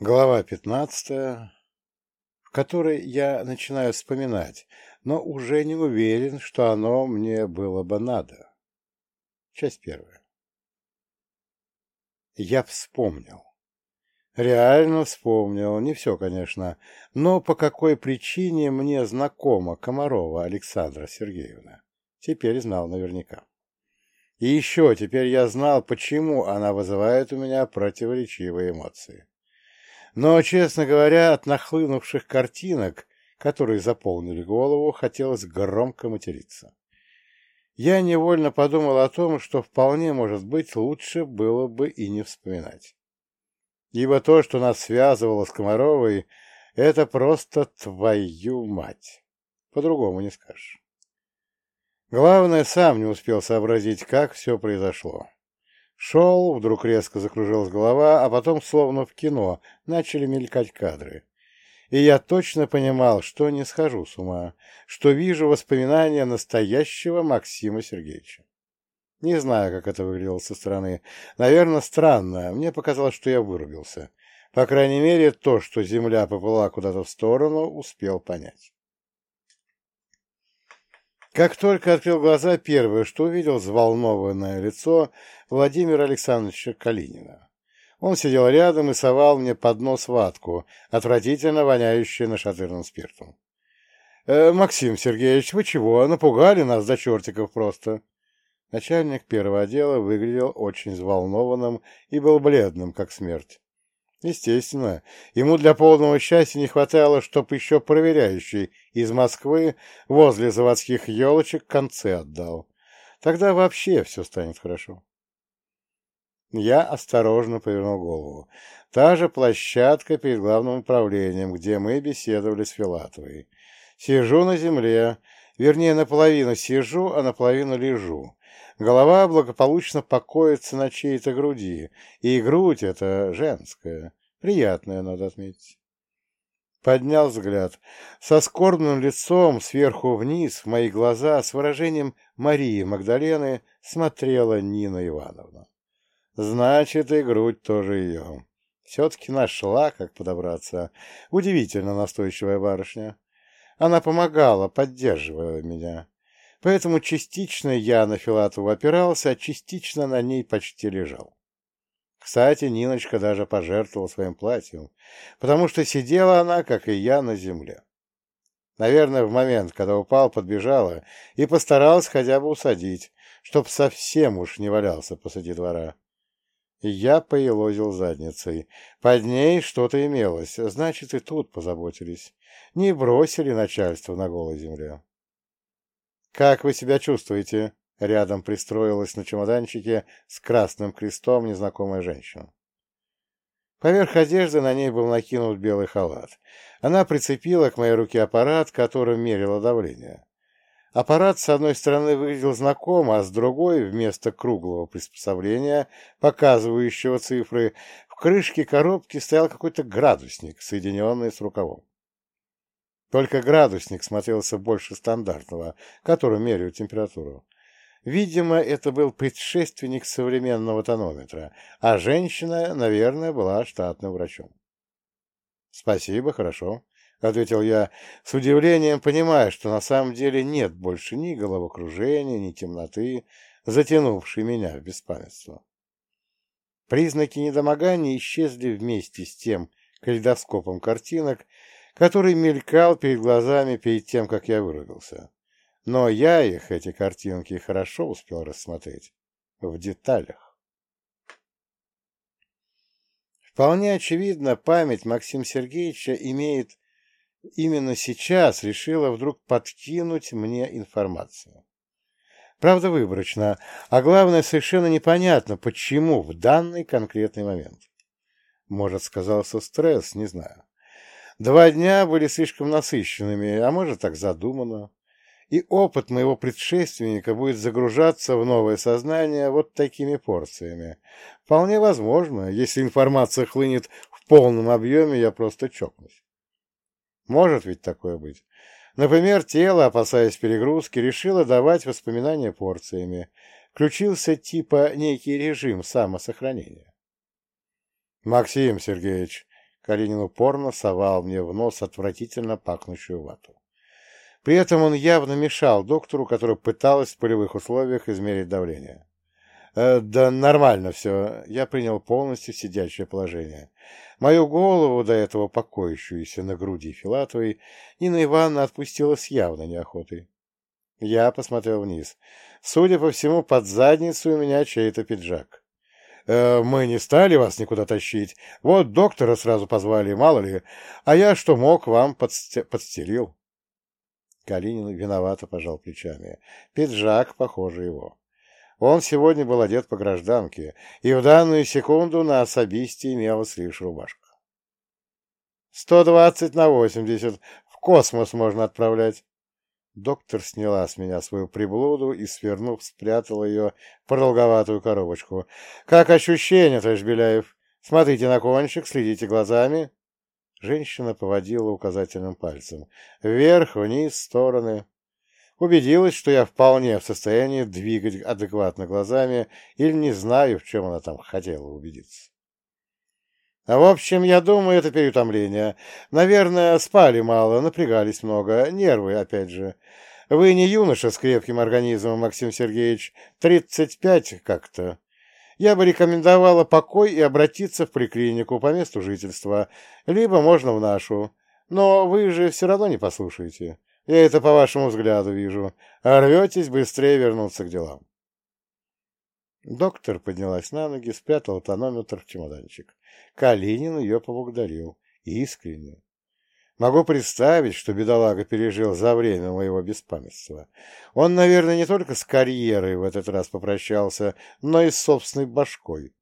Глава пятнадцатая, в которой я начинаю вспоминать, но уже не уверен, что оно мне было бы надо. Часть первая. Я вспомнил. Реально вспомнил, не все, конечно, но по какой причине мне знакома Комарова Александра Сергеевна. Теперь знал наверняка. И еще теперь я знал, почему она вызывает у меня противоречивые эмоции. Но, честно говоря, от нахлынувших картинок, которые заполнили голову, хотелось громко материться. Я невольно подумал о том, что вполне, может быть, лучше было бы и не вспоминать. Ибо то, что нас связывало с Комаровой, это просто твою мать. По-другому не скажешь. Главное, сам не успел сообразить, как все произошло. Шел, вдруг резко закружилась голова, а потом, словно в кино, начали мелькать кадры. И я точно понимал, что не схожу с ума, что вижу воспоминания настоящего Максима Сергеевича. Не знаю, как это выглядело со стороны. Наверное, странно. Мне показалось, что я вырубился. По крайней мере, то, что земля поплыла куда-то в сторону, успел понять. Как только открыл глаза, первое, что увидел, взволнованное лицо Владимира Александровича Калинина. Он сидел рядом и совал мне под нос ватку, отвратительно воняющую нашатырным спиртом. «Э, «Максим Сергеевич, вы чего? Напугали нас до чертиков просто!» Начальник первого отдела выглядел очень взволнованным и был бледным, как смерть. Естественно, ему для полного счастья не хватало, чтоб еще проверяющий из Москвы возле заводских елочек концы отдал. Тогда вообще все станет хорошо. Я осторожно повернул голову. Та же площадка перед главным управлением, где мы беседовали с Филатовой. Сижу на земле, вернее, наполовину сижу, а наполовину лежу. Голова благополучно покоится на чьей-то груди, и грудь эта женская, приятная, надо отметить. Поднял взгляд. Со скорбным лицом сверху вниз в мои глаза с выражением Марии Магдалены смотрела Нина Ивановна. Значит, и грудь тоже ее. Все-таки нашла, как подобраться. Удивительно настойчивая барышня. Она помогала, поддерживала меня. Поэтому частично я на Филатову опирался, а частично на ней почти лежал. Кстати, Ниночка даже пожертвовала своим платьем, потому что сидела она, как и я, на земле. Наверное, в момент, когда упал, подбежала и постаралась хотя бы усадить, чтоб совсем уж не валялся посреди двора. И я поелозил задницей. Под ней что-то имелось, значит, и тут позаботились. Не бросили начальство на голой земле. «Как вы себя чувствуете?» Рядом пристроилась на чемоданчике с красным крестом незнакомая женщина. Поверх одежды на ней был накинут белый халат. Она прицепила к моей руке аппарат, которым мерила давление. Аппарат с одной стороны выглядел знакомо, а с другой, вместо круглого приспособления, показывающего цифры, в крышке коробки стоял какой-то градусник, соединенный с рукавом. Только градусник смотрелся больше стандартного, которым меряют температуру. Видимо, это был предшественник современного тонометра, а женщина, наверное, была штатным врачом. «Спасибо, хорошо», — ответил я, с удивлением понимая, что на самом деле нет больше ни головокружения, ни темноты, затянувшей меня в беспамятство. Признаки недомогания исчезли вместе с тем калейдоскопом картинок, который мелькал перед глазами перед тем, как я вырубился. Но я их, эти картинки, хорошо успел рассмотреть. В деталях. Вполне очевидно, память Максима Сергеевича имеет именно сейчас решила вдруг подкинуть мне информацию. Правда, выборочно, а главное, совершенно непонятно, почему в данный конкретный момент. Может, сказался стресс, не знаю. Два дня были слишком насыщенными, а может, так задумано. И опыт моего предшественника будет загружаться в новое сознание вот такими порциями. Вполне возможно, если информация хлынет в полном объеме, я просто чокнусь. Может ведь такое быть. Например, тело, опасаясь перегрузки, решило давать воспоминания порциями. Включился типа некий режим самосохранения. Максим Сергеевич, Калинин упорно совал мне в нос отвратительно пахнущую вату. При этом он явно мешал доктору, который пыталась в полевых условиях измерить давление. Э, «Да нормально все. Я принял полностью сидящее положение. Мою голову, до этого покоящуюся на груди Филатовой, Нина Ивановна отпустила с явной неохотой. Я посмотрел вниз. Судя по всему, под задницу у меня чей-то пиджак. Э, мы не стали вас никуда тащить. Вот доктора сразу позвали, мало ли. А я что мог, вам подсте подстелил. Калинин виновато пожал плечами. Пиджак, похоже, его. Он сегодня был одет по гражданке, и в данную секунду на особисте имелась лишь рубашка. «Сто двадцать на восемьдесят. В космос можно отправлять». Доктор сняла с меня свою приблуду и, свернув, спрятала ее в продолговатую коробочку. «Как ощущение, товарищ Беляев? Смотрите на кончик, следите глазами». Женщина поводила указательным пальцем. Вверх, вниз, стороны. Убедилась, что я вполне в состоянии двигать адекватно глазами или не знаю, в чем она там хотела убедиться. В общем, я думаю, это переутомление. Наверное, спали мало, напрягались много, нервы, опять же. Вы не юноша с крепким организмом, Максим Сергеевич, тридцать пять как-то. Я бы рекомендовала покой и обратиться в поликлинику по месту жительства, либо можно в нашу. Но вы же все равно не послушаете. Я это по вашему взгляду вижу. А рветесь быстрее вернуться к делам. Доктор поднялась на ноги, спрятала тонометр в чемоданчик. Калинин ее поблагодарил. Искренне. Могу представить, что бедолага пережил за время моего беспамятства. Он, наверное, не только с карьерой в этот раз попрощался, но и с собственной башкой,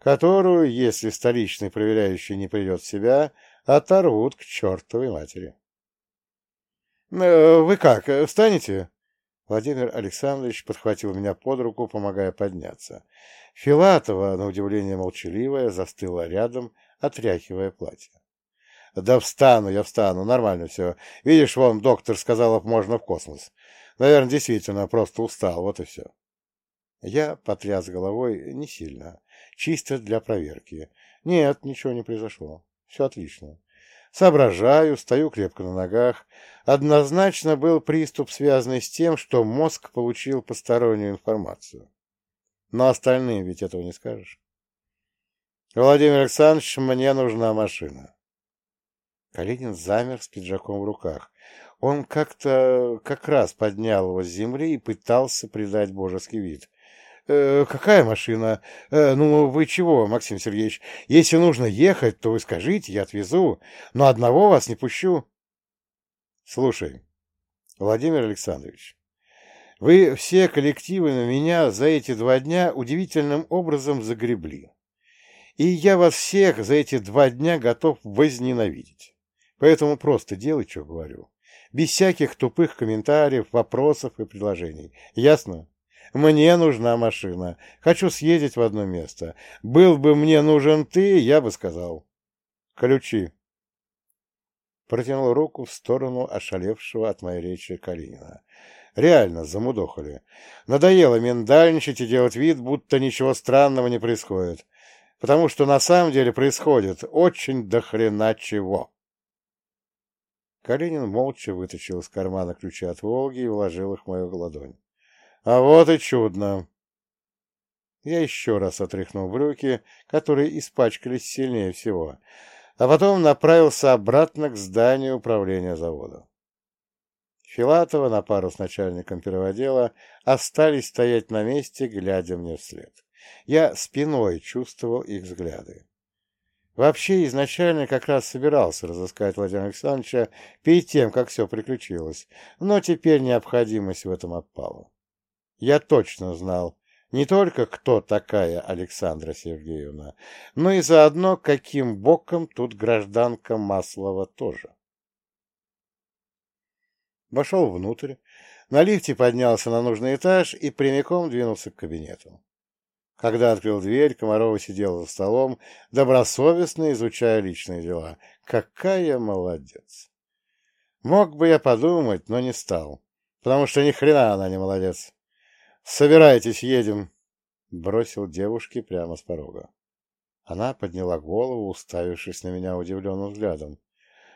которую, если столичный проверяющий не придет в себя, оторвут к чертовой матери. «Э, — Вы как, встанете? Владимир Александрович подхватил меня под руку, помогая подняться. Филатова, на удивление молчаливая, застыла рядом, отряхивая платье. — Да встану, я встану, нормально все. Видишь, вон доктор сказал, можно в космос. Наверное, действительно, просто устал, вот и все. Я потряс головой не сильно, чисто для проверки. Нет, ничего не произошло. Все отлично. Соображаю, стою крепко на ногах. Однозначно был приступ, связанный с тем, что мозг получил постороннюю информацию. Но остальным ведь этого не скажешь. Владимир Александрович, мне нужна машина. Калинин замер с пиджаком в руках. Он как-то как раз поднял его с земли и пытался придать божеский вид. Э, какая машина? Э, ну, вы чего, Максим Сергеевич? Если нужно ехать, то вы скажите, я отвезу, но одного вас не пущу. Слушай, Владимир Александрович, вы все коллективы на меня за эти два дня удивительным образом загребли. И я вас всех за эти два дня готов возненавидеть. Поэтому просто делай, что говорю. Без всяких тупых комментариев, вопросов и предложений. Ясно? Мне нужна машина. Хочу съездить в одно место. Был бы мне нужен ты, я бы сказал. Ключи. Протянул руку в сторону ошалевшего от моей речи Калинина. Реально, замудохали. Надоело миндальничать и делать вид, будто ничего странного не происходит. Потому что на самом деле происходит очень дохрена чего. Калинин молча вытащил из кармана ключи от «Волги» и вложил их в мою ладонь. А вот и чудно. Я еще раз отряхнул брюки, которые испачкались сильнее всего, а потом направился обратно к зданию управления завода. Филатова на пару с начальником перводела остались стоять на месте, глядя мне вслед. Я спиной чувствовал их взгляды. Вообще, изначально как раз собирался разыскать Владимира Александровича перед тем, как все приключилось, но теперь необходимость в этом отпала. Я точно знал не только, кто такая Александра Сергеевна, но и заодно, каким боком тут гражданка Маслова тоже. Вошел внутрь, на лифте поднялся на нужный этаж и прямиком двинулся к кабинету. Когда открыл дверь, Комарова сидела за столом, добросовестно изучая личные дела. Какая молодец! Мог бы я подумать, но не стал, потому что ни хрена она не молодец. «Собирайтесь, едем!» — бросил девушке прямо с порога. Она подняла голову, уставившись на меня удивленным взглядом.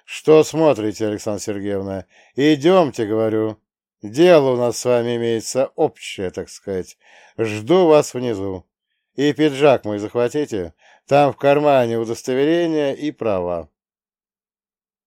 «Что смотрите, Александра Сергеевна? Идемте, говорю. Дело у нас с вами имеется общее, так сказать. Жду вас внизу». И пиджак мой захватите, там в кармане удостоверение и права.